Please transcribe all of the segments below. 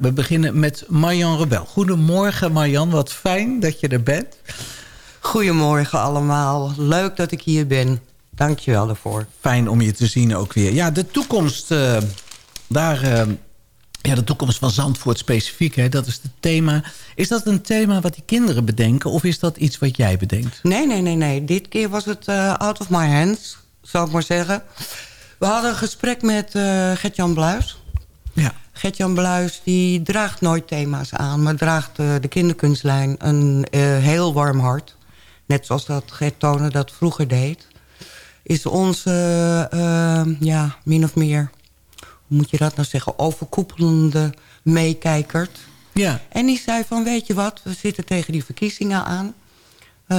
We beginnen met Marjan Rebel. Goedemorgen Marjan, wat fijn dat je er bent. Goedemorgen allemaal. Leuk dat ik hier ben. Dank je wel ervoor. Fijn om je te zien ook weer. Ja, de toekomst, uh, daar, uh, ja, de toekomst van Zandvoort specifiek, hè, dat is het thema. Is dat een thema wat die kinderen bedenken of is dat iets wat jij bedenkt? Nee, nee, nee. nee. Dit keer was het uh, out of my hands, zou ik maar zeggen. We hadden een gesprek met Gert-Jan Bluis. Ja. Gert-Jan Bluis die draagt nooit thema's aan... maar draagt de kinderkunstlijn een heel warm hart. Net zoals dat Gert Tonen dat vroeger deed is onze, uh, ja, min of meer... hoe moet je dat nou zeggen... overkoepelende meekijkert. Ja. En die zei van, weet je wat, we zitten tegen die verkiezingen aan.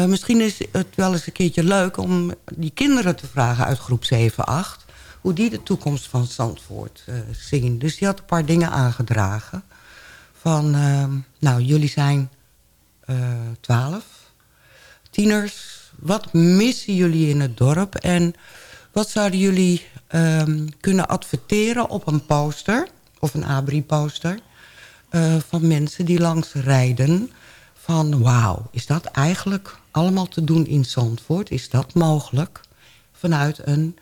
Misschien is het wel eens een keertje leuk om die kinderen te vragen uit groep 7, 8... hoe die de toekomst van Zandvoort uh, zien. Dus die had een paar dingen aangedragen. Van, ehm, nou, jullie zijn 12, tieners wat missen jullie in het dorp? En wat zouden jullie um, kunnen adverteren op een poster... of een abri-poster... Uh, van mensen die langs rijden... van wauw, is dat eigenlijk allemaal te doen in Zandvoort? Is dat mogelijk? Vanuit een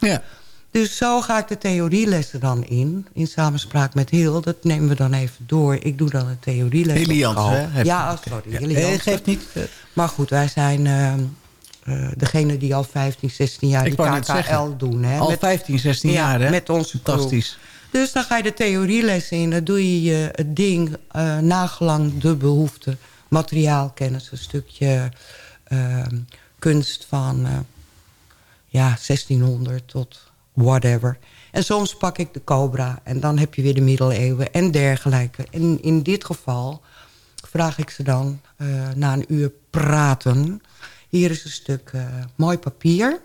Ja. Dus zo ga ik de theorielessen dan in. In samenspraak met Heel. Dat nemen we dan even door. Ik doe dan een theorieles. Heliant, hè? Ja, oh, sorry. Ja. Nee, geeft niet. Maar goed, wij zijn uh, degene die al 15, 16 jaar ik die KKL doen. Hè? Al met, 15, 16 jaar, hè? Met onze Fantastisch. Dus dan ga je de theorielessen in. Dan doe je het ding uh, nagelang de behoefte. Materiaalkennis, een stukje ehm, kunst van ja, 1600 tot whatever. En soms pak ik de cobra en dan heb je weer de middeleeuwen en dergelijke. En in dit geval vraag ik ze dan uh, na een uur praten... hier is een stuk uh, mooi papier.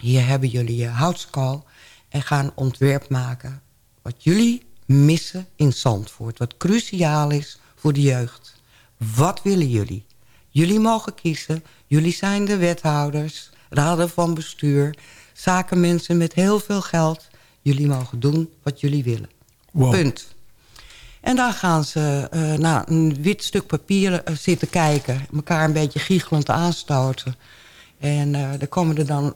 Hier hebben jullie je houtskal en gaan ontwerp maken... wat jullie missen in Zandvoort. Wat cruciaal is voor de jeugd. Wat willen jullie? Jullie mogen kiezen. Jullie zijn de wethouders, raden van bestuur zakenmensen met heel veel geld. Jullie mogen doen wat jullie willen. Punt. En dan gaan ze uh, naar een wit stuk papier uh, zitten kijken. Elkaar een beetje giechelend aanstoten. En uh, er komen er dan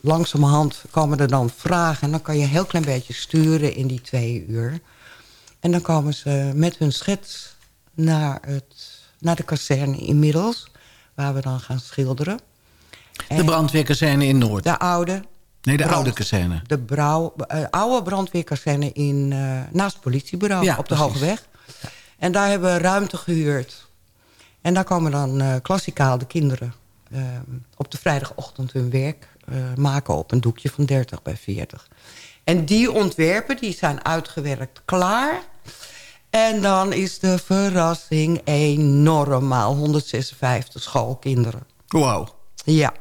langzamerhand komen er dan vragen. En dan kan je een heel klein beetje sturen in die twee uur. En dan komen ze met hun schets naar, het, naar de kazerne inmiddels. Waar we dan gaan schilderen. De brandweerkazerne in Noord? De oude. Nee, de oude kazerne. De brouw, uh, oude brandweerkazerne in, uh, naast het politiebureau ja, op de Hoge Weg. En daar hebben we ruimte gehuurd. En daar komen dan uh, klassikaal de kinderen op de vrijdagochtend hun werk maken op een doekje van 30 bij 40. En die ontwerpen die zijn uitgewerkt klaar. En dan is de verrassing enorm. 156 schoolkinderen. Wauw. Ja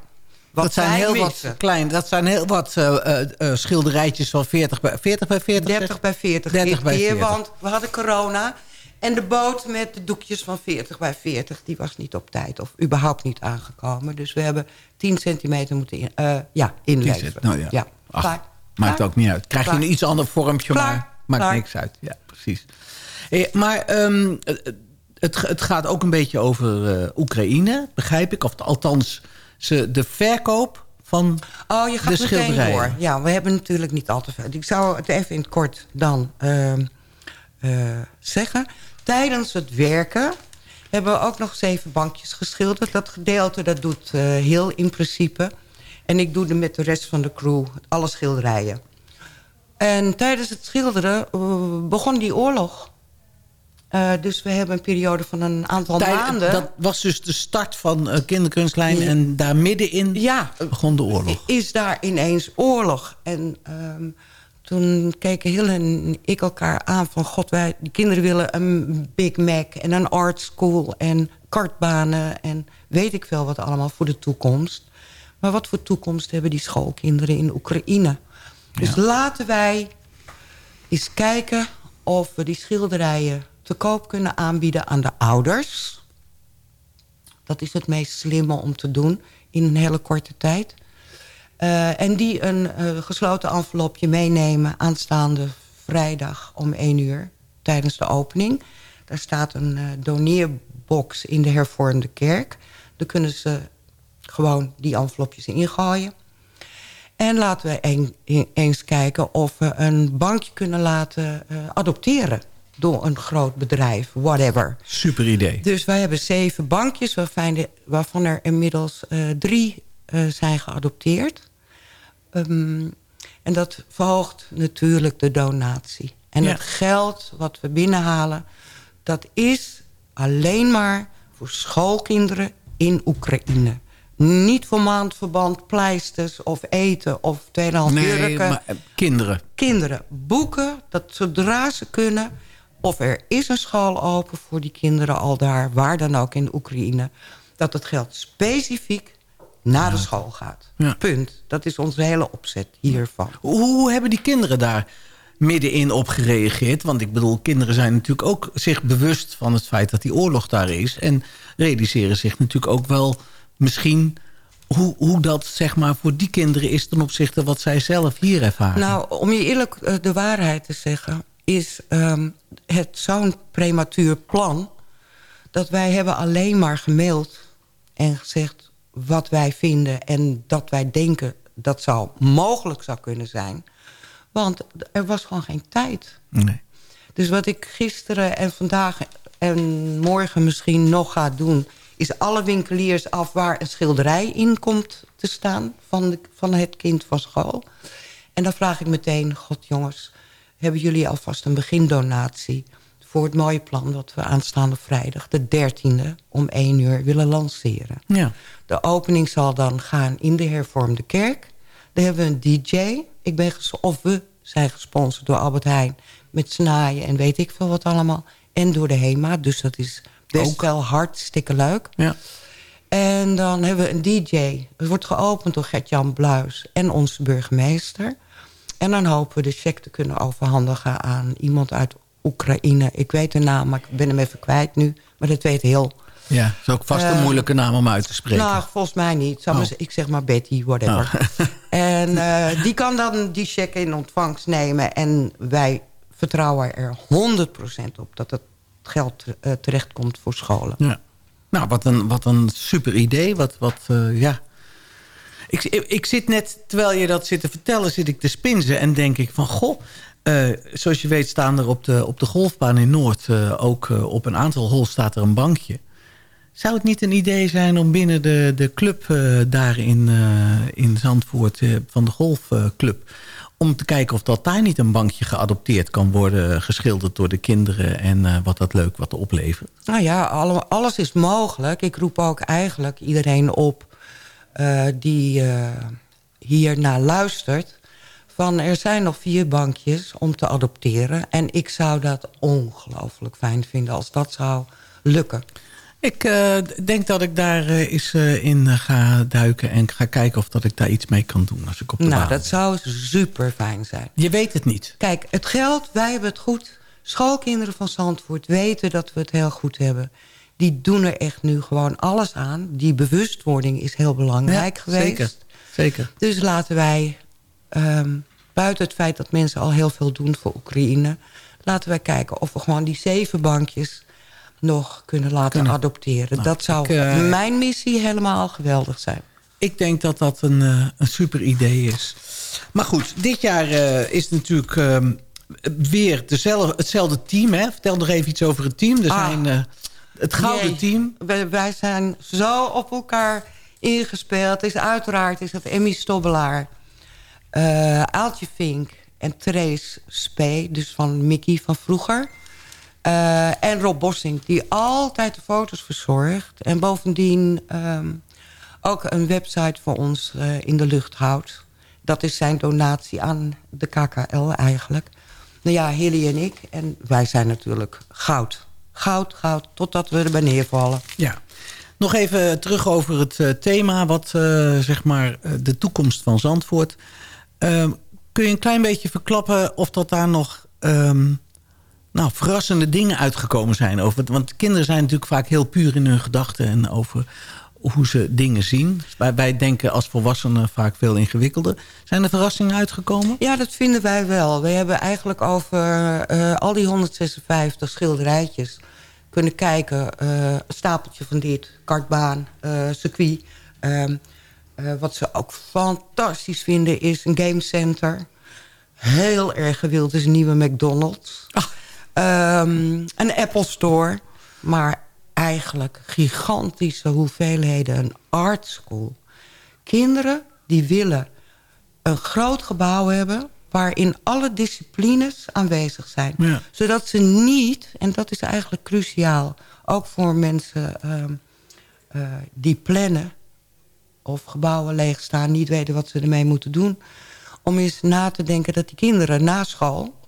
dat zijn heel wat klein. Dat zijn heel wat uh, uh, schilderijtjes van 40 bij 40 bij 40. 30 bij 40. 30 bij 40. Want we hadden corona. En de boot met de doekjes van 40 bij 40, die was niet op tijd. Of überhaupt niet aangekomen. Dus we hebben 10 centimeter moeten in, uh, ja, inleveren. Nou ja. ja. Ach, maakt ook niet uit. Krijg je een iets ander vormpje, maar maakt niks uit. Ja, precies. Eh, maar um, het, het gaat ook een beetje over uh, Oekraïne, begrijp ik. Of althans ze de verkoop van oh, je gaat de schilderijen. Door. Ja, we hebben natuurlijk niet al te veel. Ik zou het even in het kort dan uh, uh, zeggen. Tijdens het werken hebben we ook nog zeven bankjes geschilderd. Dat gedeelte dat doet uh, heel in principe. En ik doe er met de rest van de crew alle schilderijen. En tijdens het schilderen begon die oorlog. Uh, dus we hebben een periode van een aantal Tijd, maanden. Dat was dus de start van uh, kinderkunstlijn. En daar middenin ja, begon de oorlog. Is daar ineens oorlog. En um, toen keken Hille en ik elkaar aan van... God, wij, die kinderen willen een Big Mac en een art school... en kartbanen en weet ik veel wat allemaal voor de toekomst. Maar wat voor toekomst hebben die schoolkinderen in Oekraïne? Dus ja. laten wij eens kijken of we die schilderijen te koop kunnen aanbieden aan de ouders. Dat is het meest slimme om te doen in een hele korte tijd. Uh, en die een uh, gesloten envelopje meenemen aanstaande vrijdag om 1 uur tijdens de opening. Daar staat een uh, doneerbox in de hervormde kerk. Daar kunnen ze gewoon die envelopjes ingooien. En laten we eens kijken of we een bankje kunnen laten adopteren door een groot bedrijf, whatever. Super idee. Dus wij hebben zeven bankjes, waarvan er inmiddels uh, drie uh, zijn geadopteerd. Um, en dat verhoogt natuurlijk de donatie. En ja. het geld wat we binnenhalen... dat is alleen maar voor schoolkinderen in Oekraïne. Niet voor maandverband, pleisters of eten of tweedehands nee, jurken. Maar, kinderen. Kinderen. Boeken, dat zodra ze kunnen... of er is een school open voor die kinderen al daar... waar dan ook in Oekraïne... dat het geld specifiek naar de school gaat. Punt. Dat is onze hele opzet hiervan. Hoe hebben die kinderen daar middenin op gereageerd? Want ik bedoel, kinderen zijn natuurlijk ook zich bewust van het feit dat die oorlog daar is. En realiseren zich natuurlijk ook wel misschien hoe, hoe dat zeg maar, voor die kinderen is ten opzichte wat zij zelf hier ervaren. Nou, om je eerlijk eh, de waarheid te zeggen... is um, het zo'n prematuur plan... dat wij hebben alleen maar gemaild en gezegd wat wij vinden... en dat wij denken dat zou mogelijk zou kunnen zijn. Want er was gewoon geen tijd. Nee. Dus wat ik gisteren en vandaag en morgen misschien nog ga doen... is alle winkeliers af waar een schilderij in komt te staan... van, de, van het kind van school. En dan vraag ik meteen, god jongens... hebben jullie alvast een begindonatie voor het mooie plan... wat we aanstaande vrijdag, de 13e, om 1 uur willen lanceren. Ja. De opening zal dan gaan in de hervormde kerk. Daar hebben we een DJ. Ik ben of we zijn gesponsord door Albert Heijn... met snaaien en weet ik veel wat allemaal. En door de HEMA, dus dat is best Ook. wel hartstikke leuk. Ja. En dan hebben we een DJ. Het wordt geopend door Gert-Jan Bluis en onze burgemeester. En dan hopen we de cheque te kunnen overhandigen aan iemand uit Oekraïne. Ik weet de naam, maar ik ben hem even kwijt nu. Maar dat weet heel... Ja, dat is ook vast een uh, moeilijke naam om uit te spreken. Nou, volgens mij niet. Oh. ik zeg maar Betty, whatever. Oh. en uh, die kan dan die cheque in ontvangst nemen. En wij vertrouwen er 100% op dat het geld uh, terechtkomt voor scholen. Ja. Nou, wat een, wat een super idee. Wat, wat ja... Ik, ik, zit net, terwijl je dat zit te vertellen, zit ik te spinzen en denk ik van... goh, uh, zoals je weet staan er op de, op de golfbaan in Noord... Uh, ook uh, op een aantal holes staat er een bankje. Zou het niet een idee zijn om binnen de, de club daar in, in Zandvoort... van de golfclub... om te kijken of dat daar niet een bankje geadopteerd kan worden... geschilderd door de kinderen en wat dat leuk wat oplevert? Nou ja, alles is mogelijk. Ik roep ook eigenlijk iedereen op die hier naar luistert van er zijn nog vier bankjes om te adopteren. En ik zou dat ongelooflijk fijn vinden als dat zou lukken. Ik uh, denk dat ik daar uh, eens uh, in ga duiken en ga kijken of dat ik daar iets mee kan doen als ik op de Nou, dat zou super fijn zijn. Je weet het niet. Kijk, het geld, wij hebben het goed. Schoolkinderen van Zandvoort weten dat we het heel goed hebben. Die doen er echt nu gewoon alles aan. Die bewustwording is heel belangrijk ja, geweest. Zeker, zeker. Dus laten wij um, buiten het feit dat mensen al heel veel doen voor Oekraïne... laten wij kijken of we gewoon die zeven bankjes nog kunnen laten adopteren. Nou, dat zou ik, uh, mijn missie helemaal geweldig zijn. Ik denk dat dat een, uh, een super idee is. Maar goed, dit jaar uh, is natuurlijk ehm, weer dezelfde, hetzelfde team. Hè? Vertel nog even iets over het team. Er ah, zijn, het gouden team. Wij, wij, zijn zo op elkaar ingespeeld. Is uiteraard is dat Emmy Stobbelaar uh, Aaltje Vink en Therese Spee, dus van Mickey van vroeger. Uh, en Rob Bossing, die altijd de foto's verzorgt. En bovendien um, ook een website voor ons uh, in de lucht houdt. Dat is zijn donatie aan de KKL eigenlijk. Nou ja, Hilly en ik. En wij zijn natuurlijk goud. Goud, goud, totdat we erbij neervallen. Ja. Nog even terug over het uh, thema, wat zeg maar de toekomst van Zandvoort. Um, kun je een klein beetje verklappen of dat daar nog um, nou, verrassende dingen uitgekomen zijn? Over, want kinderen zijn natuurlijk vaak heel puur in hun gedachten... en over hoe ze dingen zien. Wij, wij denken als volwassenen vaak veel ingewikkelder. Zijn er verrassingen uitgekomen? Ja, dat vinden wij wel. We hebben eigenlijk over al die 156 schilderijtjes kunnen kijken. een stapeltje van dit, kartbaan, circuit... Ehm, uh, wat ze ook fantastisch vinden is een gamecenter. Heel erg gewild is een nieuwe McDonald's. Um, een Apple Store. Maar eigenlijk gigantische hoeveelheden een art school. Kinderen die willen een groot gebouw hebben... waarin alle disciplines aanwezig zijn. Zodat ze niet, en dat is eigenlijk cruciaal... ook voor mensen um, uh, die plannen of gebouwen leegstaan... niet weten wat ze ermee moeten doen. Om eens na te denken dat die kinderen na school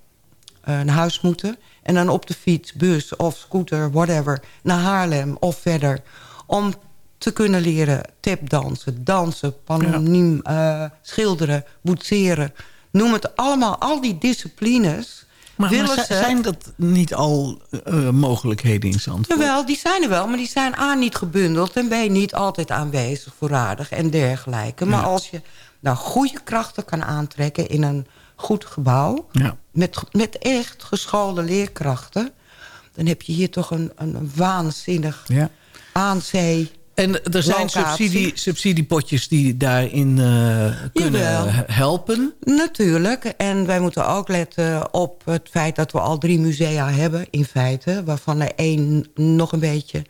naar huis moeten... en dan op de fiets, bus of scooter, whatever... naar Haarlem of verder... om te kunnen leren tapdansen, dansen, panoniem, ja. uh, schilderen, boetseren. Noem het allemaal, al die disciplines maar, zijn dat niet al uh, mogelijkheden in Zandvoort? Jawel, die zijn er wel, maar die zijn A niet gebundeld... en B niet altijd aanwezig, voorradig en dergelijke. Maar als je nou goede krachten kan aantrekken in een goed gebouw... Ja. Met, met echt geschoolde leerkrachten... dan heb je hier toch een, een waanzinnig ja. aanzee en er zijn subsidie, subsidiepotjes die daarin uh, kunnen helpen? Natuurlijk. En wij moeten ook letten op het feit dat we al drie musea hebben in feite. Waarvan er één nog een beetje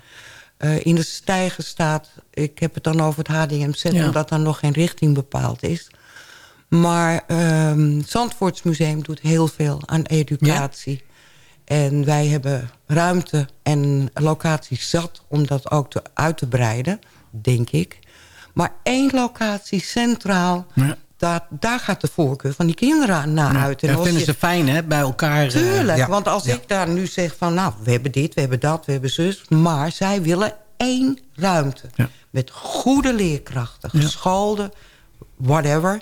uh, in de stijger staat. Ik heb het dan over het HDMZ, ja. omdat dan nog geen richting bepaald is. Maar um, Zandvoortsmuseum doet heel veel aan educatie. En wij hebben ruimte en locatie zat om dat ook te, uit te breiden, denk ik. Maar één locatie centraal, ja. daar, daar gaat de voorkeur van die kinderen naar uit. En dat vinden ze fijn, hè, bij elkaar. Eh, Tuurlijk, want als ik daar nu zeg van... nou, we hebben dit, we hebben dat, we hebben zus... maar zij willen één ruimte. Met goede leerkrachten, geschoolde, whatever...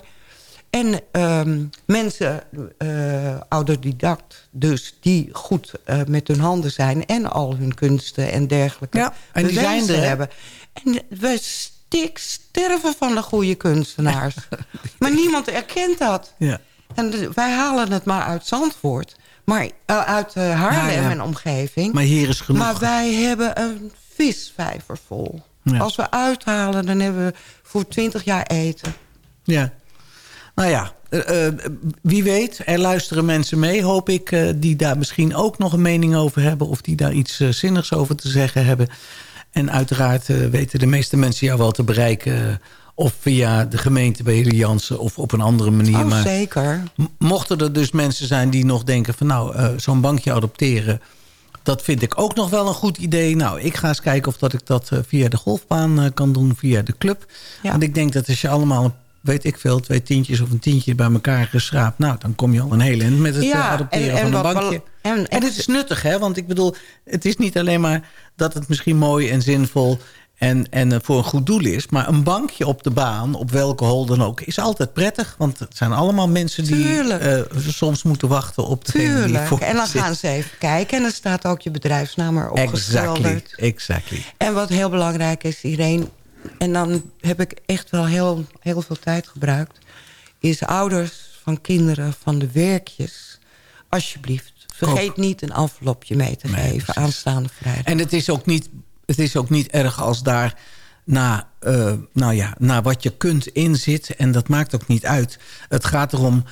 En um, mensen, uh, autodidact dus, die goed uh, met hun handen zijn... en al hun kunsten en dergelijke ja, en die zijn er hebben. En we stik sterven van de goede kunstenaars. maar niemand erkent dat. Ja. En wij halen het maar uit Zandvoort. Maar uh, uit Haarlem ja, en omgeving. Maar hier is genoeg. Maar wij hebben een visvijver vol. Als we uithalen, dan hebben we voor twintig jaar eten. Ja. Nou ja, uh, wie weet, er luisteren mensen mee, hoop ik... Uh, die daar misschien ook nog een mening over hebben... of die daar iets zinnigs over te zeggen hebben. En uiteraard weten de meeste mensen jou wel te bereiken... of via de gemeente bij Heli Jansen of op een andere manier. Oh, maar zeker. Mochten er dus mensen zijn die nog denken van... nou, zo'n bankje adopteren... Dat vind ik ook nog wel een goed idee. Nou, ik ga eens kijken of dat ik dat via de golfbaan kan doen, via de club. Ja. Want ik denk dat als je allemaal een weet ik veel, twee tientjes of een tientje bij elkaar geschraapt. Nou, dan kom je al een hele eind met het ja, adopteren en, en van een bankje. En, en, het is nuttig, hè? Want ik bedoel, het is niet alleen maar dat het misschien mooi en zinvol en, en voor een goed doel is. Maar een bankje op de baan, op welke hol dan ook, is altijd prettig. Want het zijn allemaal mensen die uh, soms moeten wachten op de Tuurlijk. Die en dan gaan ze even kijken. En dan staat ook je bedrijfsnaam erop exactly. exactly. En wat heel belangrijk is, iedereen en dan heb ik echt wel heel, heel veel tijd gebruikt... is ouders van kinderen van de werkjes... alsjeblieft, vergeet niet een envelopje mee te geven aanstaande vrijdag. En het is ook niet, het is ook niet erg als daar na, uh, nou ja, na wat je kunt inzit... en dat maakt ook niet uit. Het gaat erom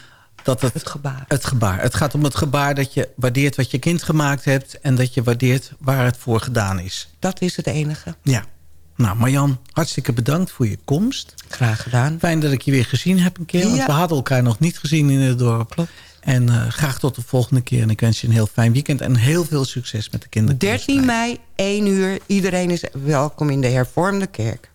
dat het, het, gebaar. het gebaar. Het gaat om het gebaar dat je waardeert wat je kind gemaakt hebt... en dat je waardeert waar het voor gedaan is. Dat is het enige. Ja. Nou, Marjan, hartstikke bedankt voor je komst. Graag gedaan. Fijn dat ik je weer gezien heb een keer. Want we hadden elkaar nog niet gezien in het dorp. Klopt. En uh, graag tot de volgende keer. En ik wens je een heel fijn weekend. En heel veel succes met de kinderen. 13 mei, 1 uur. Iedereen is welkom in de hervormde kerk.